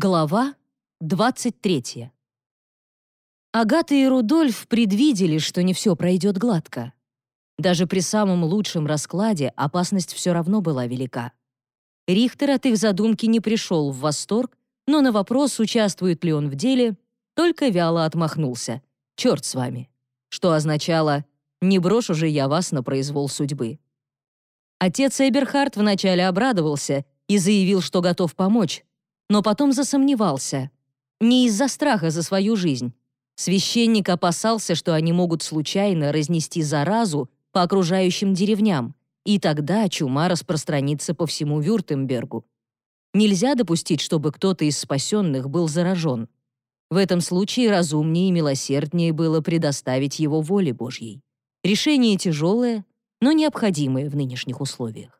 Глава 23. Агата и Рудольф предвидели, что не все пройдет гладко. Даже при самом лучшем раскладе опасность все равно была велика. Рихтер от их задумки не пришел в восторг, но на вопрос, участвует ли он в деле, только вяло отмахнулся. «Черт с вами!» Что означало «не брошу же я вас на произвол судьбы». Отец Эберхард вначале обрадовался и заявил, что готов помочь, но потом засомневался. Не из-за страха за свою жизнь. Священник опасался, что они могут случайно разнести заразу по окружающим деревням, и тогда чума распространится по всему Вюртембергу. Нельзя допустить, чтобы кто-то из спасенных был заражен. В этом случае разумнее и милосерднее было предоставить его воле Божьей. Решение тяжелое, но необходимое в нынешних условиях.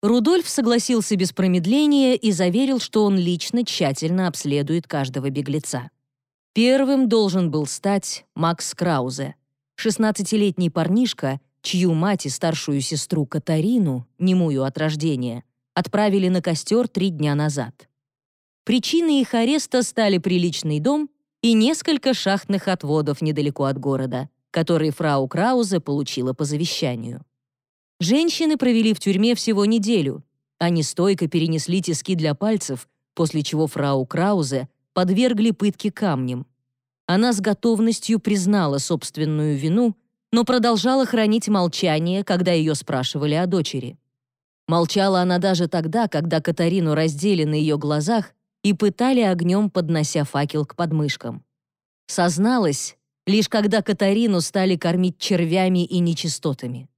Рудольф согласился без промедления и заверил, что он лично тщательно обследует каждого беглеца. Первым должен был стать Макс Краузе, 16-летний парнишка, чью мать и старшую сестру Катарину, немую от рождения, отправили на костер три дня назад. Причиной их ареста стали приличный дом и несколько шахтных отводов недалеко от города, которые фрау Краузе получила по завещанию. Женщины провели в тюрьме всего неделю. Они стойко перенесли тиски для пальцев, после чего фрау Краузе подвергли пытке камнем. Она с готовностью признала собственную вину, но продолжала хранить молчание, когда ее спрашивали о дочери. Молчала она даже тогда, когда Катарину раздели на ее глазах и пытали огнем, поднося факел к подмышкам. Созналась, лишь когда Катарину стали кормить червями и нечистотами.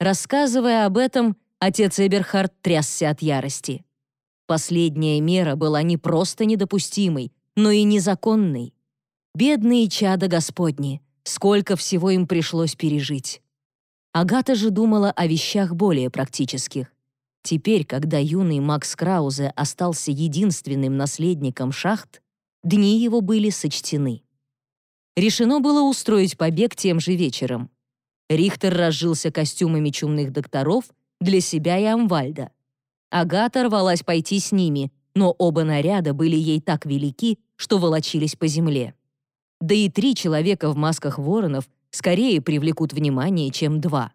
Рассказывая об этом, отец Эберхард трясся от ярости. Последняя мера была не просто недопустимой, но и незаконной. Бедные чада Господни, сколько всего им пришлось пережить. Агата же думала о вещах более практических. Теперь, когда юный Макс Краузе остался единственным наследником шахт, дни его были сочтены. Решено было устроить побег тем же вечером. Рихтер разжился костюмами чумных докторов для себя и Амвальда. Агата рвалась пойти с ними, но оба наряда были ей так велики, что волочились по земле. Да и три человека в масках воронов скорее привлекут внимание, чем два.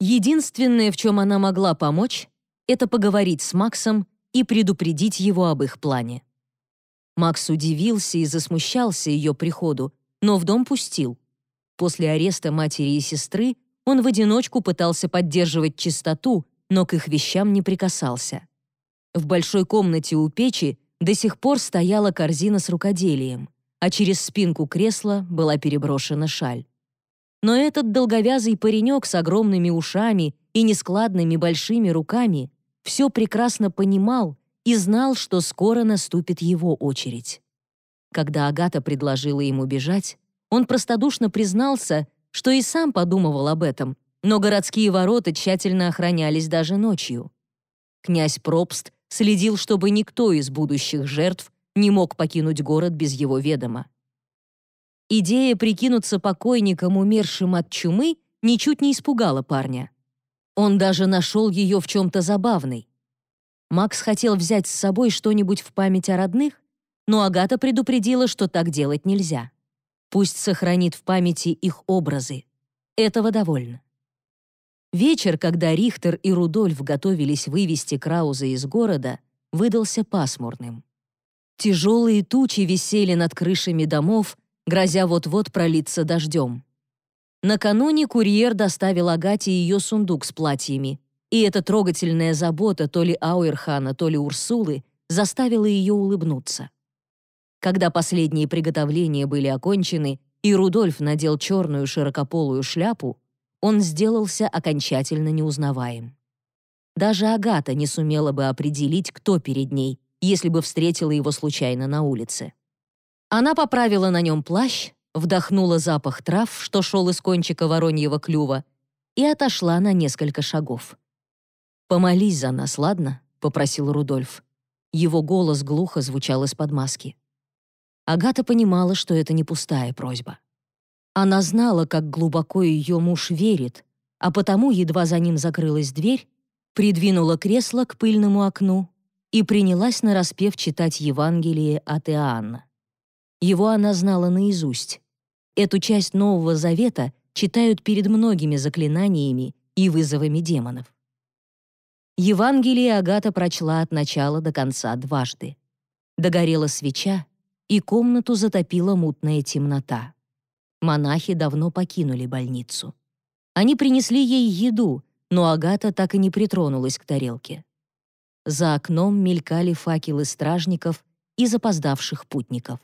Единственное, в чем она могла помочь, это поговорить с Максом и предупредить его об их плане. Макс удивился и засмущался ее приходу, но в дом пустил. После ареста матери и сестры он в одиночку пытался поддерживать чистоту, но к их вещам не прикасался. В большой комнате у печи до сих пор стояла корзина с рукоделием, а через спинку кресла была переброшена шаль. Но этот долговязый паренек с огромными ушами и нескладными большими руками все прекрасно понимал и знал, что скоро наступит его очередь. Когда Агата предложила ему бежать, он простодушно признался, что и сам подумывал об этом, но городские ворота тщательно охранялись даже ночью. Князь Пробст следил, чтобы никто из будущих жертв не мог покинуть город без его ведома. Идея прикинуться покойником, умершим от чумы, ничуть не испугала парня. Он даже нашел ее в чем-то забавной. Макс хотел взять с собой что-нибудь в память о родных, но Агата предупредила, что так делать нельзя. Пусть сохранит в памяти их образы. Этого довольно. Вечер, когда Рихтер и Рудольф готовились вывести Крауза из города, выдался пасмурным. Тяжелые тучи висели над крышами домов, грозя вот-вот пролиться дождем. Накануне курьер доставил Агате ее сундук с платьями, и эта трогательная забота то ли Ауэрхана, то ли Урсулы заставила ее улыбнуться. Когда последние приготовления были окончены, и Рудольф надел черную широкополую шляпу, он сделался окончательно неузнаваем. Даже Агата не сумела бы определить, кто перед ней, если бы встретила его случайно на улице. Она поправила на нем плащ, вдохнула запах трав, что шел из кончика вороньего клюва, и отошла на несколько шагов. «Помолись за нас, ладно?» — попросил Рудольф. Его голос глухо звучал из-под маски. Агата понимала, что это не пустая просьба. Она знала, как глубоко ее муж верит, а потому, едва за ним закрылась дверь, придвинула кресло к пыльному окну и принялась нараспев читать Евангелие от Иоанна. Его она знала наизусть. Эту часть Нового Завета читают перед многими заклинаниями и вызовами демонов. Евангелие Агата прочла от начала до конца дважды. Догорела свеча, и комнату затопила мутная темнота. Монахи давно покинули больницу. Они принесли ей еду, но Агата так и не притронулась к тарелке. За окном мелькали факелы стражников и запоздавших путников.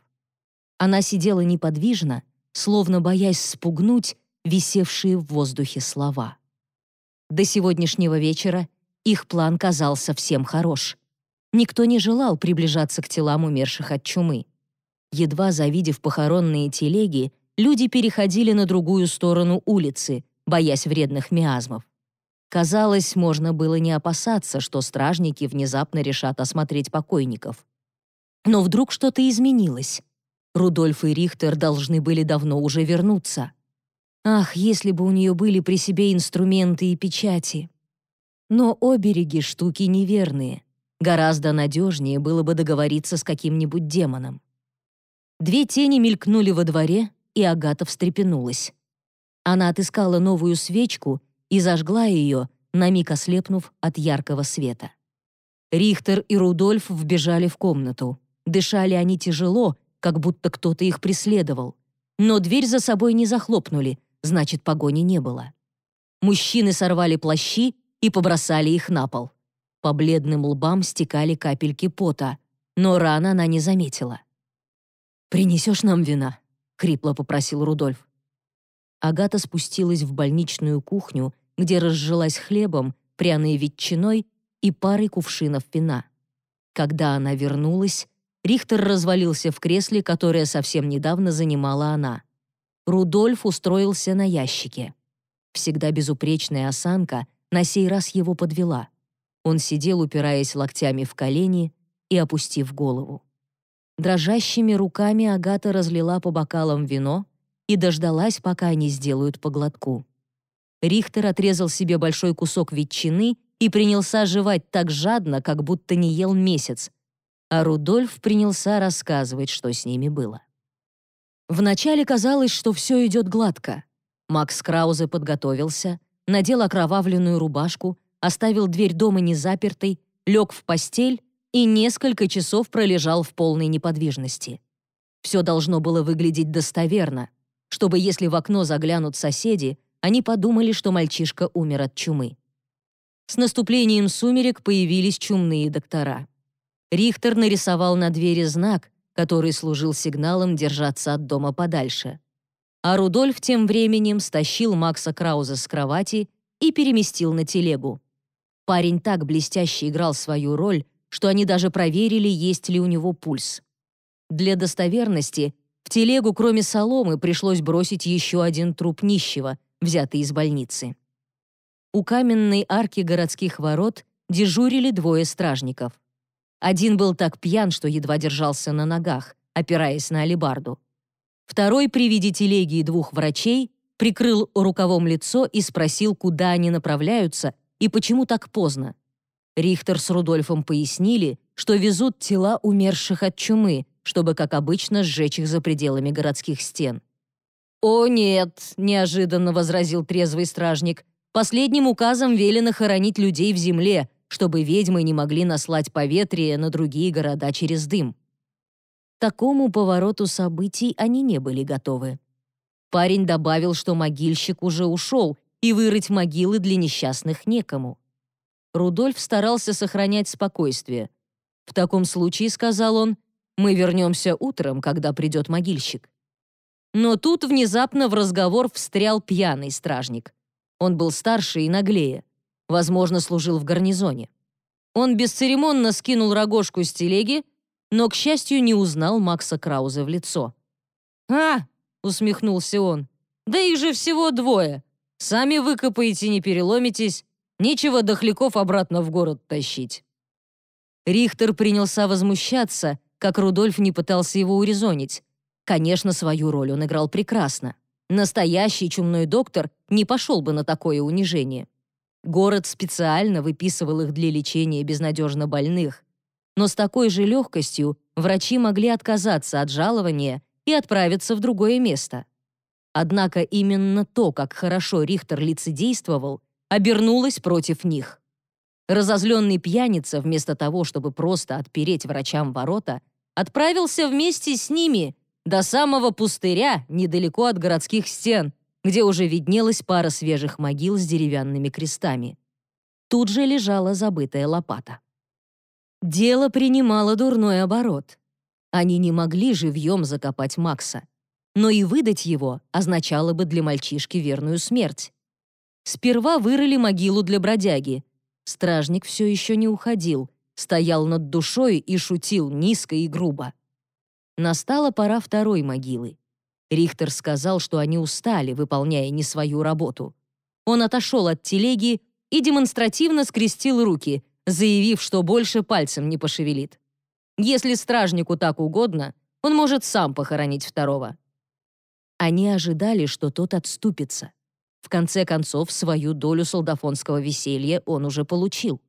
Она сидела неподвижно, словно боясь спугнуть висевшие в воздухе слова. До сегодняшнего вечера их план казался всем хорош. Никто не желал приближаться к телам умерших от чумы. Едва завидев похоронные телеги, люди переходили на другую сторону улицы, боясь вредных миазмов. Казалось, можно было не опасаться, что стражники внезапно решат осмотреть покойников. Но вдруг что-то изменилось. Рудольф и Рихтер должны были давно уже вернуться. Ах, если бы у нее были при себе инструменты и печати. Но обереги — штуки неверные. Гораздо надежнее было бы договориться с каким-нибудь демоном. Две тени мелькнули во дворе, и Агата встрепенулась. Она отыскала новую свечку и зажгла ее, на миг ослепнув от яркого света. Рихтер и Рудольф вбежали в комнату. Дышали они тяжело, как будто кто-то их преследовал. Но дверь за собой не захлопнули, значит, погони не было. Мужчины сорвали плащи и побросали их на пол. По бледным лбам стекали капельки пота, но рана она не заметила. «Принесешь нам вина?» — хрипло попросил Рудольф. Агата спустилась в больничную кухню, где разжилась хлебом, пряной ветчиной и парой кувшинов вина. Когда она вернулась, Рихтер развалился в кресле, которое совсем недавно занимала она. Рудольф устроился на ящике. Всегда безупречная осанка на сей раз его подвела. Он сидел, упираясь локтями в колени и опустив голову. Дрожащими руками Агата разлила по бокалам вино и дождалась, пока они сделают по глотку. Рихтер отрезал себе большой кусок ветчины и принялся жевать так жадно, как будто не ел месяц, а Рудольф принялся рассказывать, что с ними было. Вначале казалось, что все идет гладко. Макс Краузе подготовился, надел окровавленную рубашку, оставил дверь дома незапертой, лег в постель и несколько часов пролежал в полной неподвижности. Все должно было выглядеть достоверно, чтобы если в окно заглянут соседи, они подумали, что мальчишка умер от чумы. С наступлением сумерек появились чумные доктора. Рихтер нарисовал на двери знак, который служил сигналом держаться от дома подальше. А Рудольф тем временем стащил Макса Крауза с кровати и переместил на телегу. Парень так блестяще играл свою роль, что они даже проверили, есть ли у него пульс. Для достоверности в телегу, кроме соломы, пришлось бросить еще один труп нищего, взятый из больницы. У каменной арки городских ворот дежурили двое стражников. Один был так пьян, что едва держался на ногах, опираясь на алебарду. Второй при виде телеги и двух врачей прикрыл рукавом лицо и спросил, куда они направляются и почему так поздно. Рихтер с Рудольфом пояснили, что везут тела умерших от чумы, чтобы, как обычно, сжечь их за пределами городских стен. «О, нет!» — неожиданно возразил трезвый стражник. «Последним указом велено хоронить людей в земле, чтобы ведьмы не могли наслать поветрие на другие города через дым. Такому повороту событий они не были готовы. Парень добавил, что могильщик уже ушел, и вырыть могилы для несчастных некому. Рудольф старался сохранять спокойствие. «В таком случае, — сказал он, — мы вернемся утром, когда придет могильщик». Но тут внезапно в разговор встрял пьяный стражник. Он был старше и наглее возможно, служил в гарнизоне. Он бесцеремонно скинул рогожку с телеги, но, к счастью, не узнал Макса Крауза в лицо. «А!» — усмехнулся он. «Да их же всего двое. Сами выкопаете, не переломитесь. Нечего дохляков обратно в город тащить». Рихтер принялся возмущаться, как Рудольф не пытался его урезонить. Конечно, свою роль он играл прекрасно. Настоящий чумной доктор не пошел бы на такое унижение. Город специально выписывал их для лечения безнадежно больных. но с такой же легкостью врачи могли отказаться от жалования и отправиться в другое место. Однако именно то, как хорошо Рихтер лицедействовал, обернулось против них. Разозленный пьяница, вместо того, чтобы просто отпереть врачам ворота, отправился вместе с ними до самого пустыря, недалеко от городских стен, где уже виднелась пара свежих могил с деревянными крестами. Тут же лежала забытая лопата. Дело принимало дурной оборот. Они не могли живьем закопать Макса но и выдать его означало бы для мальчишки верную смерть. Сперва вырыли могилу для бродяги. Стражник все еще не уходил, стоял над душой и шутил низко и грубо. Настала пора второй могилы. Рихтер сказал, что они устали, выполняя не свою работу. Он отошел от телеги и демонстративно скрестил руки, заявив, что больше пальцем не пошевелит. Если стражнику так угодно, он может сам похоронить второго. Они ожидали, что тот отступится. В конце концов, свою долю солдафонского веселья он уже получил.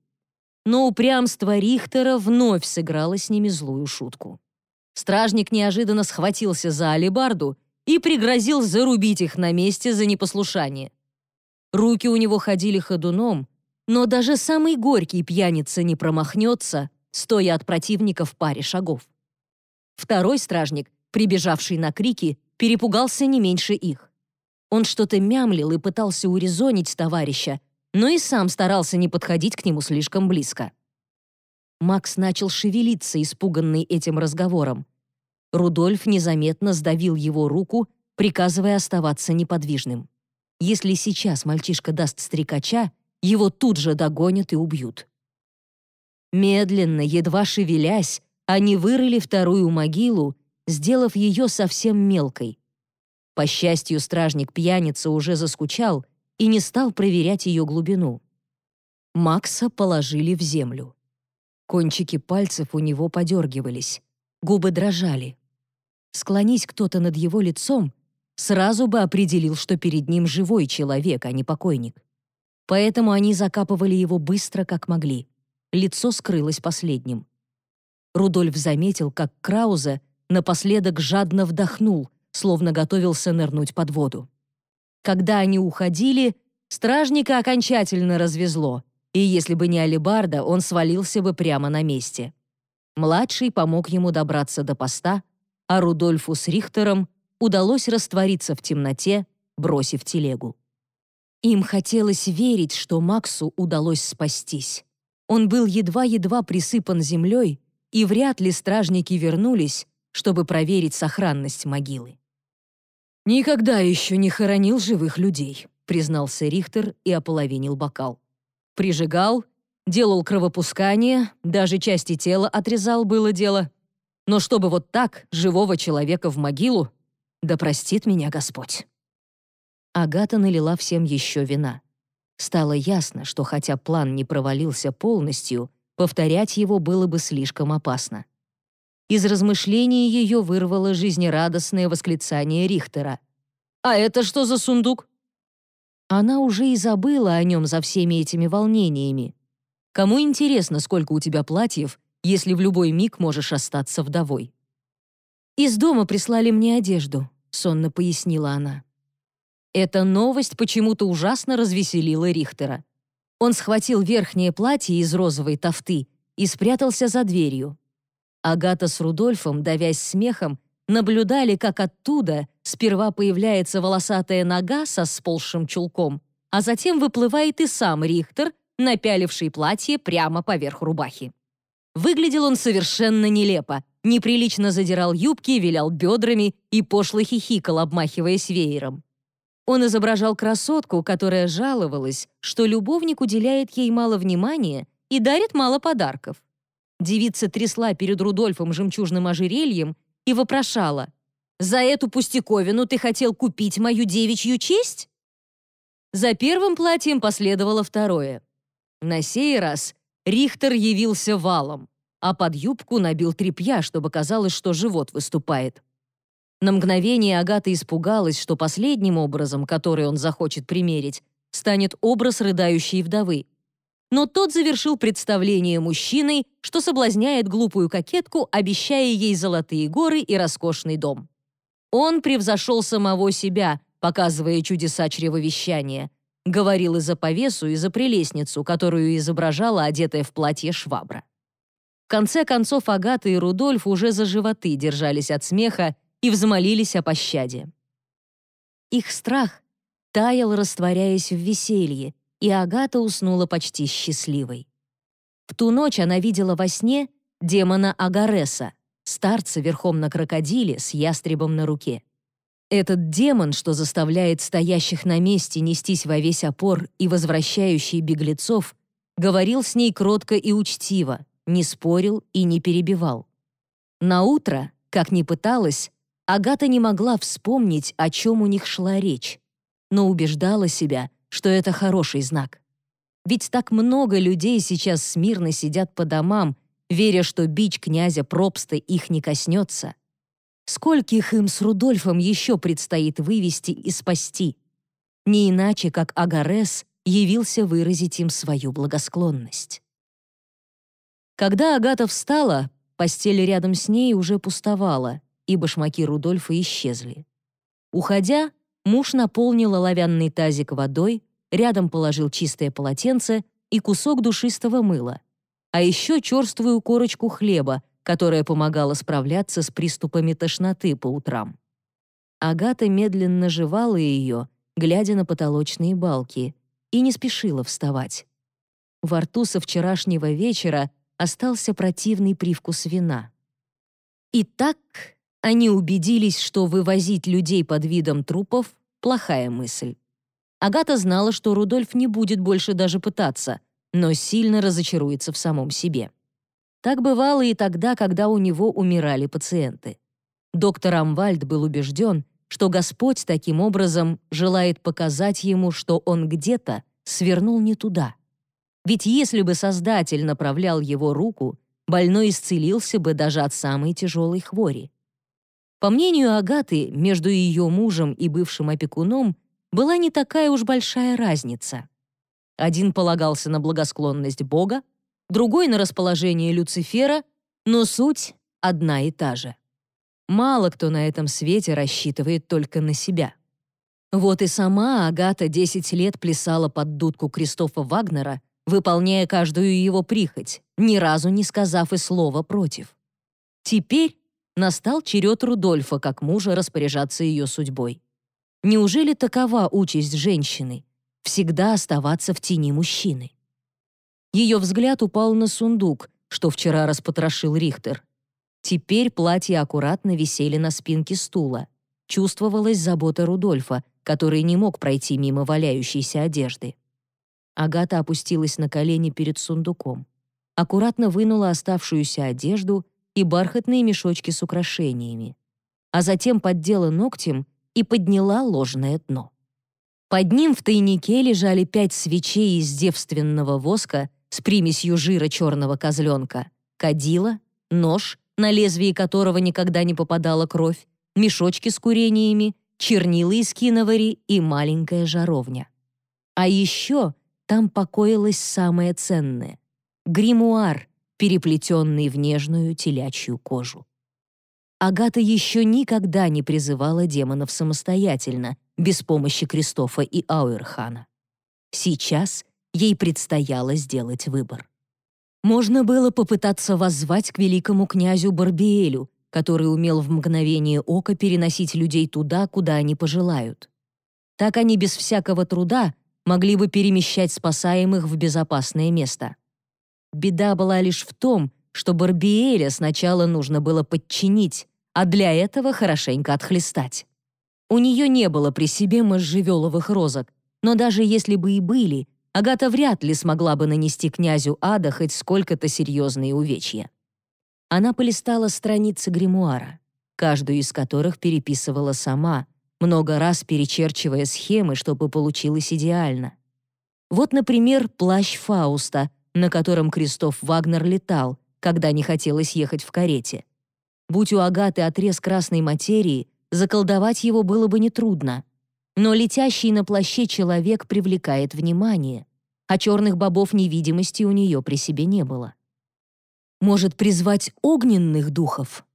Но упрямство Рихтера вновь сыграло с ними злую шутку. Стражник неожиданно схватился за алебарду и пригрозил зарубить их на месте за непослушание. Руки у него ходили ходуном, но даже самый горький пьяница не промахнется, стоя от противника в паре шагов. Второй стражник, прибежавший на крики, перепугался не меньше их. Он что-то мямлил и пытался урезонить товарища, но и сам старался не подходить к нему слишком близко. Макс начал шевелиться, испуганный этим разговором. Рудольф незаметно сдавил его руку, приказывая оставаться неподвижным. Если сейчас мальчишка даст стрекача, его тут же догонят и убьют. Медленно, едва шевелясь, они вырыли вторую могилу сделав ее совсем мелкой. По счастью, стражник-пьяница уже заскучал и не стал проверять ее глубину. Макса положили в землю. Кончики пальцев у него подергивались, губы дрожали. Склонись кто-то над его лицом, сразу бы определил, что перед ним живой человек, а не покойник. Поэтому они закапывали его быстро, как могли. Лицо скрылось последним. Рудольф заметил, как Крауза напоследок жадно вдохнул, словно готовился нырнуть под воду. Когда они уходили, стражника окончательно развезло, и если бы не алебарда, он свалился бы прямо на месте. Младший помог ему добраться до поста, а Рудольфу с Рихтером удалось раствориться в темноте, бросив телегу. Им хотелось верить, что Максу удалось спастись. Он был едва-едва присыпан землей, и вряд ли стражники вернулись, чтобы проверить сохранность могилы. «Никогда еще не хоронил живых людей», признался Рихтер и ополовинил бокал. Прижигал, делал кровопускание, даже части тела отрезал было дело. Но чтобы вот так, живого человека в могилу, да простит меня Господь. Агата налила всем еще вина. Стало ясно, что хотя план не провалился полностью, повторять его было бы слишком опасно. Из размышлений ее вырвало жизнерадостное восклицание Рихтера. «А это что за сундук?» Она уже и забыла о нем за всеми этими волнениями. Кому интересно, сколько у тебя платьев, если в любой миг можешь остаться вдовой? «Из дома прислали мне одежду», — сонно пояснила она. Эта новость почему-то ужасно развеселила Рихтера. Он схватил верхнее платье из розовой тофты и спрятался за дверью. Агата с Рудольфом, давясь смехом, наблюдали, как оттуда сперва появляется волосатая нога со сползшим чулком, а затем выплывает и сам Рихтер, напяливший платье прямо поверх рубахи. Выглядел он совершенно нелепо, неприлично задирал юбки, вилял бедрами и пошло хихикал, обмахиваясь веером. Он изображал красотку, которая жаловалась, что любовник уделяет ей мало внимания и дарит мало подарков. Девица трясла перед Рудольфом жемчужным ожерельем и вопрошала, «За эту пустяковину ты хотел купить мою девичью честь?» За первым платьем последовало второе. На сей раз Рихтер явился валом, а под юбку набил тряпья, чтобы казалось, что живот выступает. На мгновение Агата испугалась, что последним образом, который он захочет примерить, станет образ рыдающей вдовы. Но тот завершил представление мужчиной, что соблазняет глупую кокетку, обещая ей золотые горы и роскошный дом. Он превзошел самого себя, показывая чудеса чревовещания. Говорил и за повесу, и за прелестницу, которую изображала одетая в платье швабра. В конце концов Агата и Рудольф уже за животы держались от смеха и взмолились о пощаде. Их страх таял, растворяясь в веселье, и Агата уснула почти счастливой. В ту ночь она видела во сне демона Агареса, старца верхом на крокодиле с ястребом на руке. Этот демон, что заставляет стоящих на месте нестись во весь опор и возвращающий беглецов, говорил с ней кротко и учтиво, не спорил и не перебивал. На утро, как ни пыталась, Агата не могла вспомнить, о чем у них шла речь, но убеждала себя, что это хороший знак. Ведь так много людей сейчас смирно сидят по домам, веря, что бич князя Пробста их не коснется. Скольких им с Рудольфом еще предстоит вывести и спасти? Не иначе, как Агарес явился выразить им свою благосклонность. Когда Агата встала, постель рядом с ней уже пустовала, и башмаки Рудольфа исчезли. Уходя, муж наполнил оловянный тазик водой, рядом положил чистое полотенце и кусок душистого мыла, а еще черствую корочку хлеба, которая помогала справляться с приступами тошноты по утрам. Агата медленно жевала ее, глядя на потолочные балки, и не спешила вставать. Во рту со вчерашнего вечера остался противный привкус вина. Итак, они убедились, что вывозить людей под видом трупов — плохая мысль. Агата знала, что Рудольф не будет больше даже пытаться, но сильно разочаруется в самом себе. Так бывало и тогда, когда у него умирали пациенты. Доктор Амвальд был убежден, что Господь таким образом желает показать ему, что он где-то свернул не туда. Ведь если бы Создатель направлял его руку, больной исцелился бы даже от самой тяжелой хвори. По мнению Агаты, между ее мужем и бывшим опекуном была не такая уж большая разница. Один полагался на благосклонность Бога, другой — на расположение Люцифера, но суть одна и та же. Мало кто на этом свете рассчитывает только на себя. Вот и сама Агата 10 лет плясала под дудку Кристофа Вагнера, выполняя каждую его прихоть, ни разу не сказав и слова против. Теперь настал черед Рудольфа как мужа распоряжаться ее судьбой. Неужели такова участь женщины — всегда оставаться в тени мужчины? Ее взгляд упал на сундук, что вчера распотрошил Рихтер. Теперь платья аккуратно висели на спинке стула. Чувствовалась забота Рудольфа, который не мог пройти мимо валяющейся одежды. Агата опустилась на колени перед сундуком. Аккуратно вынула оставшуюся одежду и бархатные мешочки с украшениями, а затем поддела ногтем и подняла ложное дно. Под ним в тайнике лежали пять свечей из девственного воска с примесью жира черного козленка, кадила, нож, на лезвии которого никогда не попадала кровь, мешочки с курениями, чернила из киновари и маленькая жаровня. А еще там покоилось самое ценное — гримуар, переплетенный в нежную телячью кожу. Агата еще никогда не призывала демонов самостоятельно, без помощи Кристофа и Ауэрхана. Сейчас ей предстояло сделать выбор. Можно было попытаться воззвать к великому князю Барбиэлю, который умел в мгновение ока переносить людей туда, куда они пожелают. Так они без всякого труда могли бы перемещать спасаемых в безопасное место. Беда была лишь в том, что Барбиэля сначала нужно было подчинить, а для этого хорошенько отхлестать. У нее не было при себе можжевеловых розок, но даже если бы и были, Агата вряд ли смогла бы нанести князю ада хоть сколько-то серьезные увечья. Она полистала страницы гримуара, каждую из которых переписывала сама, много раз перечерчивая схемы, чтобы получилось идеально. Вот, например, плащ Фауста, на котором Кристоф Вагнер летал, когда не хотелось ехать в карете. Будь у Агаты отрез красной материи, заколдовать его было бы нетрудно. Но летящий на плаще человек привлекает внимание. а черных бобов невидимости у нее при себе не было. Может призвать огненных духов?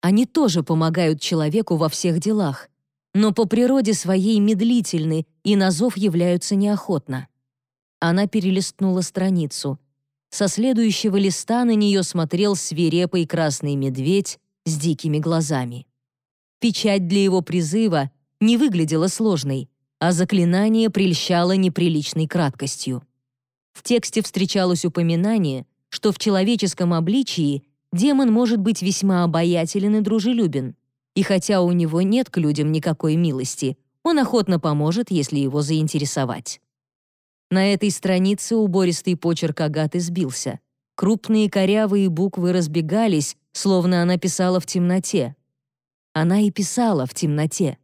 Они тоже помогают человеку во всех делах, но по природе своей медлительны и на зов являются неохотно. Она перелистнула страницу. Со следующего листа на нее смотрел свирепый красный медведь с дикими глазами. Печать для его призыва не выглядела сложной, а заклинание прельщало неприличной краткостью. В тексте встречалось упоминание, что в человеческом обличии демон может быть весьма обаятелен и дружелюбен, и хотя у него нет к людям никакой милости, он охотно поможет, если его заинтересовать. На этой странице убористый почерк Агаты сбился. Крупные корявые буквы разбегались, словно она писала в темноте. Она и писала в темноте.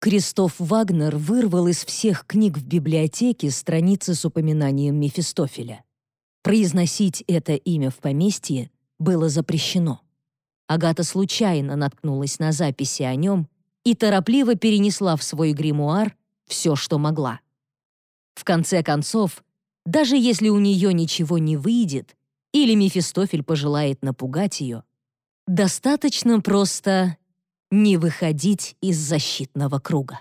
Кристоф Вагнер вырвал из всех книг в библиотеке страницы с упоминанием Мефистофеля. Произносить это имя в поместье было запрещено. Агата случайно наткнулась на записи о нем и торопливо перенесла в свой гримуар все, что могла. В конце концов, даже если у нее ничего не выйдет или Мефистофель пожелает напугать ее, достаточно просто не выходить из защитного круга.